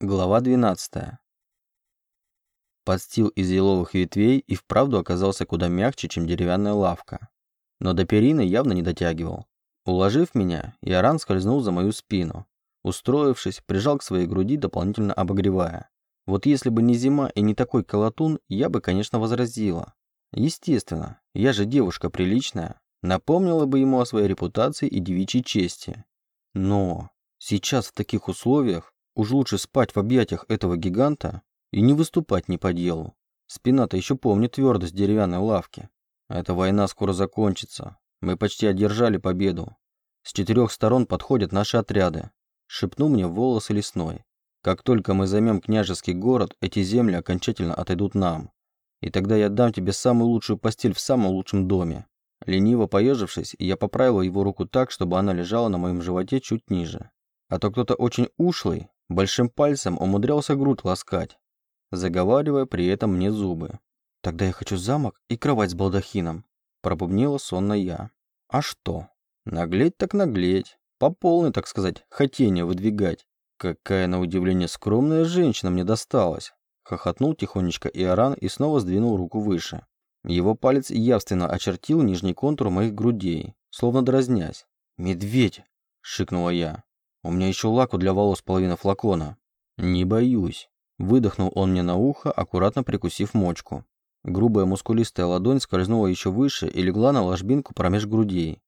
Глава 12. Подстил из еловых ветвей и вправду оказался куда мягче, чем деревянная лавка. Но до перины явно не дотягивал. Уложив меня, Иоран скользнул за мою спину. Устроившись, прижал к своей груди, дополнительно обогревая. Вот если бы не зима и не такой колотун, я бы, конечно, возразила. Естественно, я же девушка приличная, напомнила бы ему о своей репутации и девичьей чести. Но сейчас в таких условиях Уж лучше спать в объятиях этого гиганта и не выступать ни по делу. Спина-то еще помнит твердость деревянной лавки. Эта война скоро закончится. Мы почти одержали победу. С четырех сторон подходят наши отряды. Шепнул мне волосы лесной. Как только мы займем княжеский город, эти земли окончательно отойдут нам. И тогда я дам тебе самую лучшую постель в самом лучшем доме. Лениво поежившись, я поправил его руку так, чтобы она лежала на моем животе чуть ниже. А то кто-то очень ушлый Большим пальцем умудрялся грудь ласкать, заговаривая при этом мне зубы. «Тогда я хочу замок и кровать с балдахином», – пробубнила сонно я. «А что? Наглеть так наглеть. По полной, так сказать, хотение выдвигать. Какая, на удивление, скромная женщина мне досталась!» Хохотнул тихонечко Иоран и снова сдвинул руку выше. Его палец явственно очертил нижний контур моих грудей, словно дразнясь. «Медведь!» – шикнула я. У меня еще лаку для волос половина флакона. Не боюсь. Выдохнул он мне на ухо, аккуратно прикусив мочку. Грубая мускулистая ладонь скользнула еще выше и легла на ложбинку промеж грудей.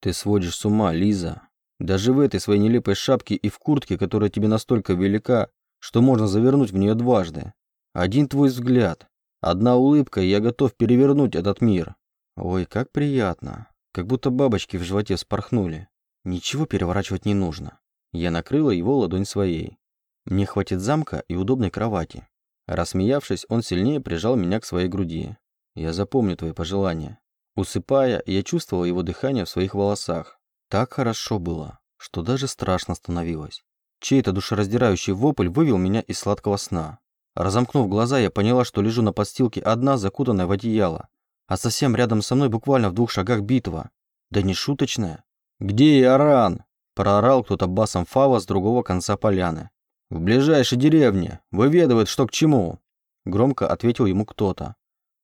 Ты сводишь с ума, Лиза. Даже в этой своей нелепой шапке и в куртке, которая тебе настолько велика, что можно завернуть в нее дважды. Один твой взгляд, одна улыбка, и я готов перевернуть этот мир. Ой, как приятно. Как будто бабочки в животе спорхнули. Ничего переворачивать не нужно. Я накрыла его ладонь своей. Мне хватит замка и удобной кровати. Рассмеявшись, он сильнее прижал меня к своей груди. Я запомню твои пожелания. Усыпая, я чувствовал его дыхание в своих волосах. Так хорошо было, что даже страшно становилось. Чей-то душераздирающий вопль вывел меня из сладкого сна. Разомкнув глаза, я поняла, что лежу на подстилке одна, закутанная в одеяло. А совсем рядом со мной, буквально в двух шагах, битва. Да не шуточная. «Где Иоран?» Проорал кто-то басом Фава с другого конца поляны. «В ближайшей деревне! Выведывает, что к чему!» Громко ответил ему кто-то.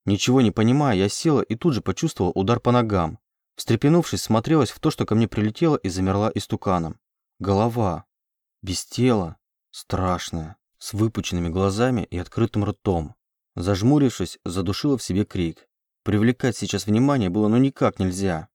Ничего не понимая, я села и тут же почувствовала удар по ногам. Встрепенувшись, смотрелась в то, что ко мне прилетело и замерла истуканом. Голова. Без тела. Страшная. С выпученными глазами и открытым ртом. Зажмурившись, задушила в себе крик. Привлекать сейчас внимание было ну никак нельзя.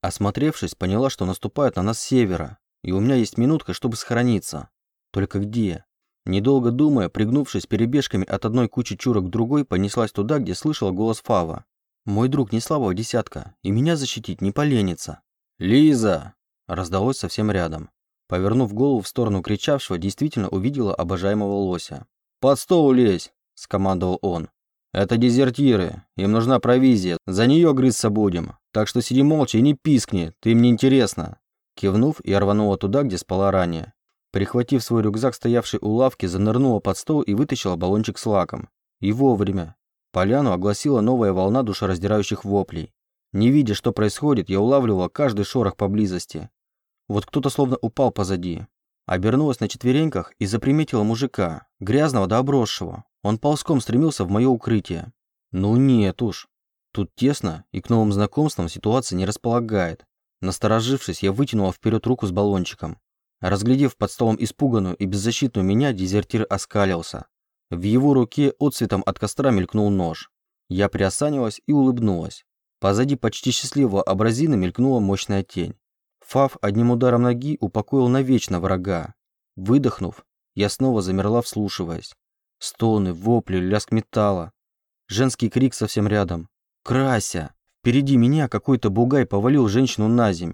Осмотревшись, поняла, что наступают на нас с севера, и у меня есть минутка, чтобы сохраниться. Только где? Недолго думая, пригнувшись перебежками от одной кучи чурок к другой, понеслась туда, где слышала голос Фава. Мой друг не слабого десятка, и меня защитить не поленится. «Лиза!» раздалось совсем рядом. Повернув голову в сторону кричавшего, действительно увидела обожаемого лося. «Под стол лезь!» – скомандовал он. «Это дезертиры. Им нужна провизия. За нее грызться будем. Так что сиди молча и не пискни. Ты мне интересно». Кивнув, я рванула туда, где спала ранее. Прихватив свой рюкзак, стоявший у лавки, занырнула под стол и вытащила баллончик с лаком. И вовремя. Поляну огласила новая волна душераздирающих воплей. Не видя, что происходит, я улавливала каждый шорох поблизости. Вот кто-то словно упал позади. Обернулась на четвереньках и заприметила мужика, грязного да обросшего. Он ползком стремился в мое укрытие. Ну нет уж. Тут тесно, и к новым знакомствам ситуация не располагает. Насторожившись, я вытянула вперед руку с баллончиком. Разглядев под столом испуганную и беззащитную меня, дезертир оскалился. В его руке отцветом от костра мелькнул нож. Я приосанилась и улыбнулась. Позади почти счастливого образина мелькнула мощная тень. Фав одним ударом ноги упокоил навечно врага. Выдохнув, я снова замерла, вслушиваясь. Стоны, вопли, лязг металла. Женский крик совсем рядом. «Крася!» Впереди меня какой-то бугай повалил женщину на земь.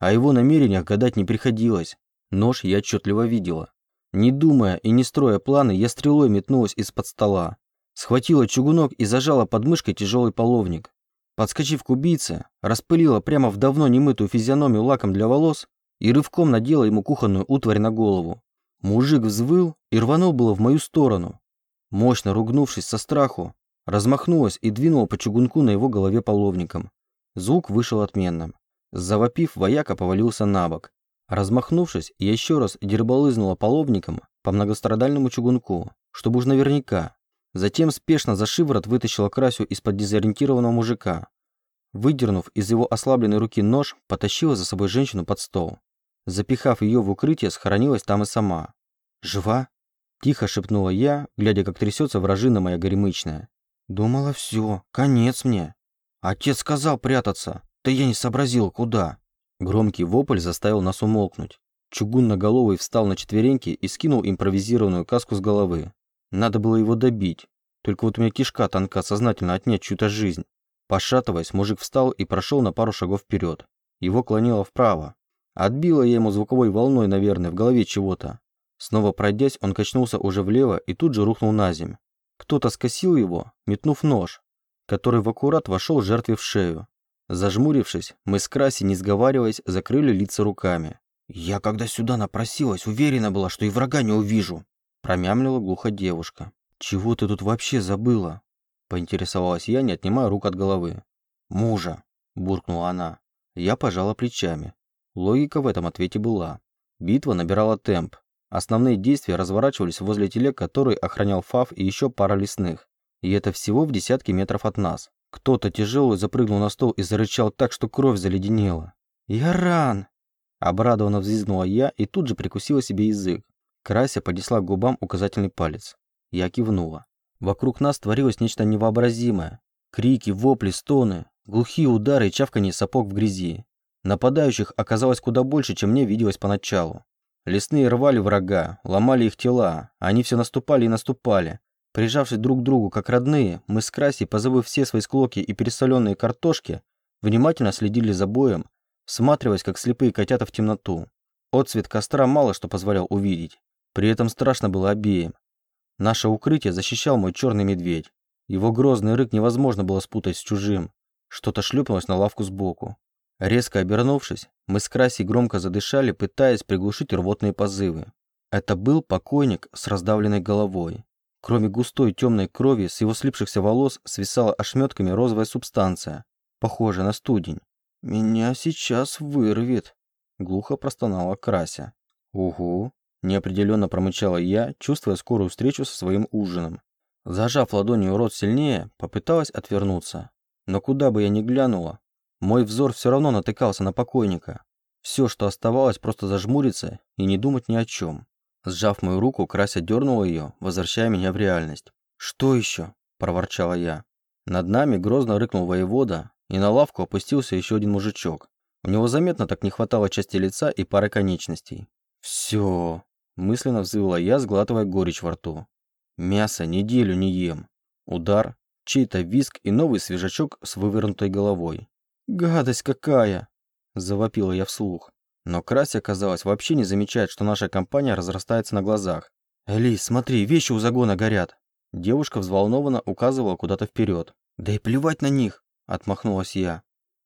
О его намерениях гадать не приходилось. Нож я отчетливо видела. Не думая и не строя планы, я стрелой метнулась из-под стола. Схватила чугунок и зажала под мышкой тяжелый половник. Подскочив к убийце, распылила прямо в давно немытую физиономию лаком для волос и рывком надела ему кухонную утварь на голову. Мужик взвыл и рванул было в мою сторону, Мощно ругнувшись со страху, размахнулась и двинула по чугунку на его голове половником. Звук вышел отменным. Завопив, вояка повалился на бок. Размахнувшись, я еще раз дербалызнула половником, по многострадальному чугунку, чтобы уж наверняка. Затем спешно за шиворот вытащила Красю из-под дезориентированного мужика. Выдернув из его ослабленной руки нож, потащила за собой женщину под стол. Запихав ее в укрытие, схоронилась там и сама. «Жива?» – тихо шепнула я, глядя, как трясется вражина моя горемычная. «Думала, все, конец мне. Отец сказал прятаться, да я не сообразил, куда». Громкий вопль заставил нас умолкнуть. Чугунноголовый встал на четвереньки и скинул импровизированную каску с головы. Надо было его добить. Только вот у меня кишка тонка сознательно отнять чью-то жизнь. Пошатываясь, мужик встал и прошел на пару шагов вперед. Его клонило вправо. Отбило я ему звуковой волной, наверное, в голове чего-то. Снова пройдясь, он качнулся уже влево и тут же рухнул на земь. Кто-то скосил его, метнув нож, который в аккурат вошел жертве в шею. Зажмурившись, мы с Краси, не сговариваясь, закрыли лица руками. «Я, когда сюда напросилась, уверена была, что и врага не увижу», промямлила глухо девушка. «Чего ты тут вообще забыла?» поинтересовалась я, не отнимая рук от головы. «Мужа», буркнула она. Я пожала плечами. Логика в этом ответе была. Битва набирала темп. Основные действия разворачивались возле телег, который охранял Фав и еще пара лесных. И это всего в десятки метров от нас. Кто-то тяжелый запрыгнул на стол и зарычал так, что кровь заледенела. «Яран!» Обрадованно взвизгнула я и тут же прикусила себе язык. Крася поднесла к губам указательный палец. Я кивнула. Вокруг нас творилось нечто невообразимое. Крики, вопли, стоны, глухие удары и чавканье сапог в грязи. Нападающих оказалось куда больше, чем мне виделось поначалу. Лесные рвали врага, ломали их тела, они все наступали и наступали. Прижавшись друг к другу как родные, мы с Красей, позабыв все свои склоки и пересоленные картошки, внимательно следили за боем, всматриваясь, как слепые котята в темноту. Отцвет костра мало что позволял увидеть. При этом страшно было обеим. Наше укрытие защищал мой черный медведь. Его грозный рык невозможно было спутать с чужим. Что-то шлепнулось на лавку сбоку. Резко обернувшись, мы с Красей громко задышали, пытаясь приглушить рвотные позывы. Это был покойник с раздавленной головой. Кроме густой темной крови, с его слипшихся волос свисала ошметками розовая субстанция, похожая на студень. «Меня сейчас вырвет», — глухо простонала Крася. «Угу», — неопределенно промычала я, чувствуя скорую встречу со своим ужином. Зажав ладонью рот сильнее, попыталась отвернуться. Но куда бы я ни глянула, мой взор все равно натыкался на покойника. Все, что оставалось, просто зажмуриться и не думать ни о чем. Сжав мою руку, Крася дернула ее, возвращая меня в реальность. «Что еще?» – проворчала я. Над нами грозно рыкнул воевода, и на лавку опустился еще один мужичок. У него заметно так не хватало части лица и пары конечностей. «Все!» – мысленно взвыла я, сглатывая горечь во рту. «Мясо неделю не ем». Удар, чей-то виск и новый свежачок с вывернутой головой. «Гадость какая!» – завопила я вслух. Но Крася, казалось, вообще не замечает, что наша компания разрастается на глазах. «Элис, смотри, вещи у загона горят!» Девушка взволнованно указывала куда-то вперед. «Да и плевать на них!» – отмахнулась я.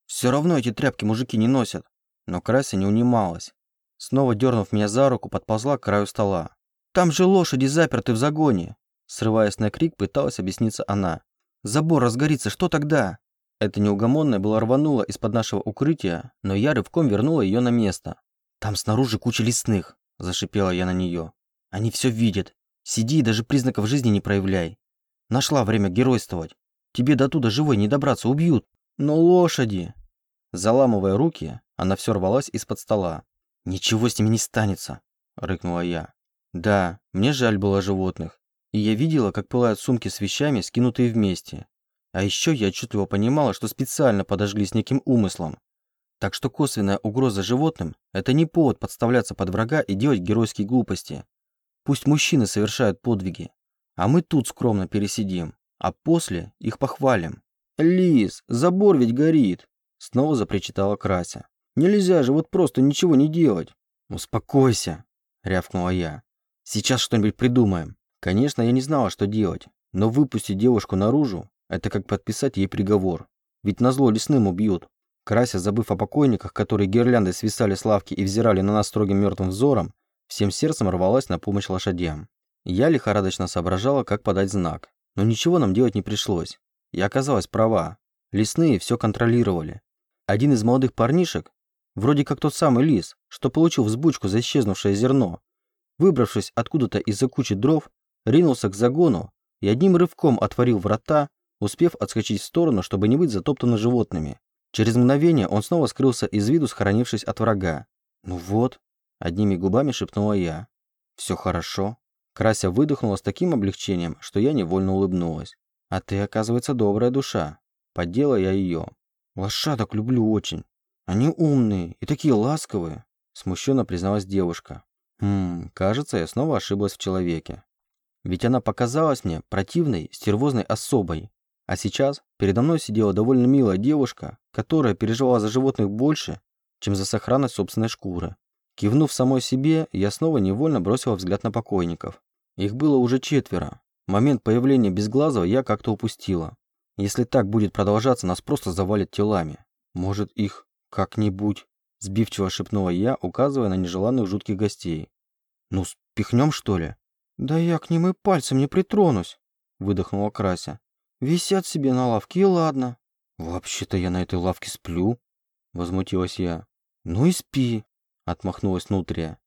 «Все равно эти тряпки мужики не носят!» Но Крася не унималась. Снова дернув меня за руку, подползла к краю стола. «Там же лошади заперты в загоне!» Срываясь на крик, пыталась объясниться она. «Забор разгорится, что тогда?» Эта неугомонная была рванула из-под нашего укрытия, но я рывком вернула ее на место. «Там снаружи куча лесных», – зашипела я на нее. «Они все видят. Сиди и даже признаков жизни не проявляй. Нашла время геройствовать. Тебе до туда живой не добраться, убьют. Но лошади!» Заламывая руки, она все рвалась из-под стола. «Ничего с ними не станется», – рыкнула я. «Да, мне жаль было животных. И я видела, как пылают сумки с вещами, скинутые вместе. А еще я отчетливо понимала, что специально подожгли с неким умыслом. Так что косвенная угроза животным – это не повод подставляться под врага и делать геройские глупости. Пусть мужчины совершают подвиги, а мы тут скромно пересидим, а после их похвалим. «Лис, забор ведь горит!» – снова запричитала Крася. «Нельзя же вот просто ничего не делать!» «Успокойся!» – рявкнула я. «Сейчас что-нибудь придумаем». Конечно, я не знала, что делать, но выпустить девушку наружу это как подписать ей приговор. Ведь назло лесным убьют. Крася, забыв о покойниках, которые гирляндой свисали с лавки и взирали на нас строгим мертвым взором, всем сердцем рвалась на помощь лошадям. Я лихорадочно соображала, как подать знак. Но ничего нам делать не пришлось. Я оказалась права. Лесные все контролировали. Один из молодых парнишек, вроде как тот самый лис, что получил взбучку за исчезнувшее зерно, выбравшись откуда-то из-за кучи дров, ринулся к загону и одним рывком отворил врата, успев отскочить в сторону, чтобы не быть затоптанным животными. Через мгновение он снова скрылся из виду, схоронившись от врага. «Ну вот», — одними губами шепнула я. «Все хорошо». Крася выдохнула с таким облегчением, что я невольно улыбнулась. «А ты, оказывается, добрая душа». Поддела я ее. «Лошадок люблю очень. Они умные и такие ласковые», — смущенно призналась девушка. «Хм, кажется, я снова ошиблась в человеке. Ведь она показалась мне противной, стервозной особой. А сейчас передо мной сидела довольно милая девушка, которая переживала за животных больше, чем за сохранность собственной шкуры. Кивнув самой себе, я снова невольно бросила взгляд на покойников. Их было уже четверо. Момент появления Безглазого я как-то упустила. Если так будет продолжаться, нас просто завалят телами. Может, их как-нибудь... Сбивчиво шепнула я, указывая на нежеланных жутких гостей. «Ну, спихнем, что ли?» «Да я к ним и пальцем не притронусь», — выдохнула Крася. «Висят себе на лавке, и ладно». «Вообще-то я на этой лавке сплю», — возмутилась я. «Ну и спи», — отмахнулась Нутрия.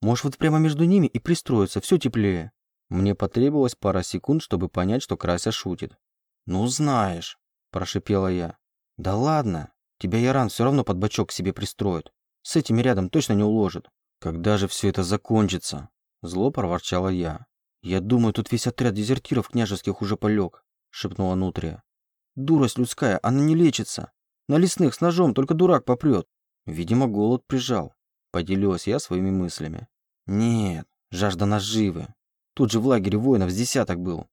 «Можешь вот прямо между ними и пристроиться, все теплее». Мне потребовалось пара секунд, чтобы понять, что Крася шутит. «Ну знаешь», – прошипела я. «Да ладно, тебя Яран все равно под бочок к себе пристроит. С этими рядом точно не уложит. Когда же все это закончится?» Зло проворчала я. «Я думаю, тут весь отряд дезертиров княжеских уже полег», – шепнула Нутрия. «Дурость людская, она не лечится. На лесных с ножом только дурак попрет. Видимо, голод прижал», – поделилась я своими мыслями. «Нет, жажда наживы. Тут же в лагере воинов с десяток был.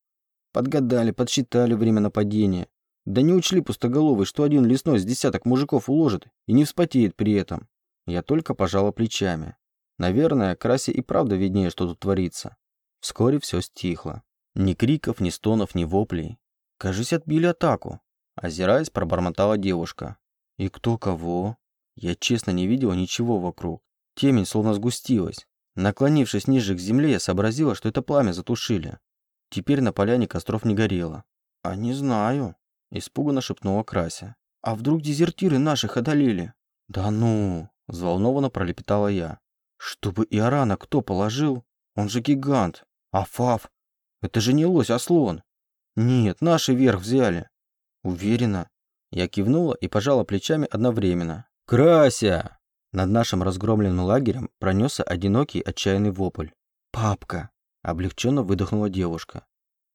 Подгадали, подсчитали время нападения. Да не учли пустоголовый, что один лесной с десяток мужиков уложит и не вспотеет при этом. Я только пожала плечами. Наверное, Красе и правда виднее, что тут творится. Вскоре все стихло. Ни криков, ни стонов, ни воплей. Кажись, отбили атаку. Озираясь, пробормотала девушка. И кто кого? Я честно не видела ничего вокруг. Темень словно сгустилась. Наклонившись ниже к земле, я сообразила, что это пламя затушили. Теперь на поляне костров не горело. «А не знаю», – испуганно шепнула Крася. «А вдруг дезертиры наших одолели?» «Да ну!» – взволнованно пролепетала я. «Чтобы Иорана кто положил? Он же гигант. А Фав? Это же не лось, а слон. Нет, наши верх взяли». «Уверена?» Я кивнула и пожала плечами одновременно. «Крася!» Над нашим разгромленным лагерем пронесся одинокий отчаянный вопль. «Папка!» Облегченно выдохнула девушка.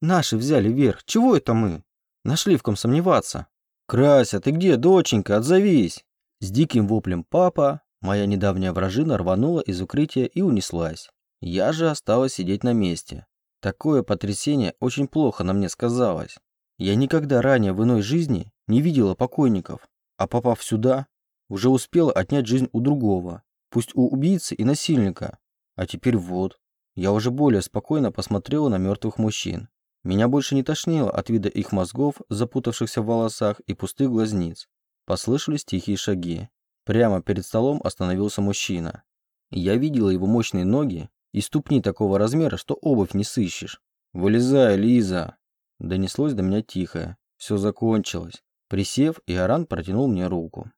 Наши взяли верх. Чего это мы? Нашли в ком сомневаться. Крася, ты где, доченька? Отзовись. С диким воплем папа моя недавняя вражина рванула из укрытия и унеслась. Я же осталась сидеть на месте. Такое потрясение очень плохо на мне сказалось. Я никогда ранее в иной жизни не видела покойников, а попав сюда, уже успела отнять жизнь у другого, пусть у убийцы и насильника. А теперь вот, я уже более спокойно посмотрела на мертвых мужчин. Меня больше не тошнило от вида их мозгов, запутавшихся в волосах и пустых глазниц. Послышались тихие шаги. Прямо перед столом остановился мужчина. Я видела его мощные ноги и ступни такого размера, что обувь не сыщешь. «Вылезай, Лиза!» Донеслось до меня тихо. Все закончилось. Присев, Иоран протянул мне руку.